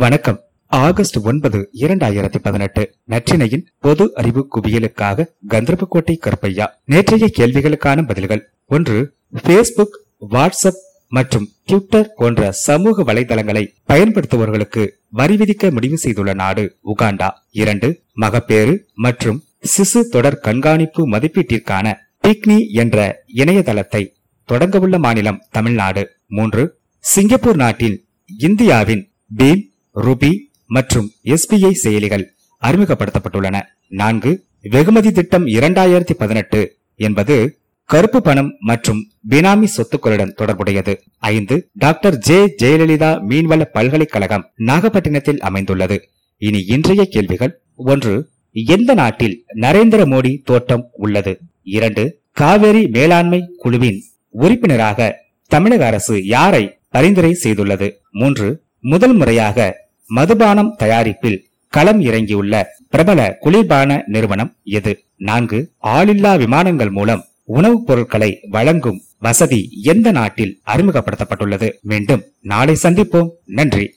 வணக்கம். ஆகஸ்ட் ஒன்பது இரண்டாயிரத்தி பதினெட்டு. நற்றினையின் பொது அறிவு குவியலுக்காக கந்தர்போட்டை கருப்பையா. நேற்றைய கேள்விகளுக்கான பதில்கள். ஒன்று பேஸ்புக் வாட்ஸ்அப் மற்றும் ட்விட்டர் போன்ற சமூக வலைதளங்களை பயன்படுத்துபவர்களுக்கு வரி விதிக்க முடிவு செய்துள்ள நாடு உகாண்டா. இரண்டு மகப்பேறு மற்றும் சிசு தொடர் கண்காணிப்பு மதிப்பீட்டிற்கான பிக்னி என்ற இணையதளத்தை தொடங்கவுள்ள மாநிலம் தமிழ்நாடு. மூன்று சிங்கப்பூர் நாட்டில் இந்தியாவின் பீம் ருபி மற்றும் எஸ்பிஐ செயலிகள் அறிமுகப்படுத்தப்பட்டுள்ளன. நான்கு வெகுமதி திட்டம் இரண்டாயிரத்தி பதினெட்டு என்பது கருப்பு பணம் மற்றும் பினாமி சொத்துக்களுடன் தொடர்புடையது. ஐந்து டாக்டர் ஜே ஜெயலலிதா மீன்வள பல்கலைக்கழகம் நாகப்பட்டினத்தில் அமைந்துள்ளது. இனி இன்றைய கேள்விகள். ஒன்று எந்த நாட்டில் நரேந்திர மோடி தோட்டம் உள்ளது? இரண்டு காவேரி மேலாண்மை குழுவின் உறுப்பினராக தமிழக அரசு யாரை பரிந்துரை செய்துள்ளது? மூன்று முதல் முறையாக மதுபானம் தயாரிப்பில் களம் இறங்கியுள்ள பிரபல குளிர்பான நிறுவனம் எது? நான்கு ஆளில்லா விமானங்கள் மூலம் உணவுப் பொருட்களை வழங்கும் வசதி எந்த நாட்டில் அறிமுகப்படுத்தப்பட்டுள்ளது? மீண்டும் நாளை சந்திப்போம். நன்றி.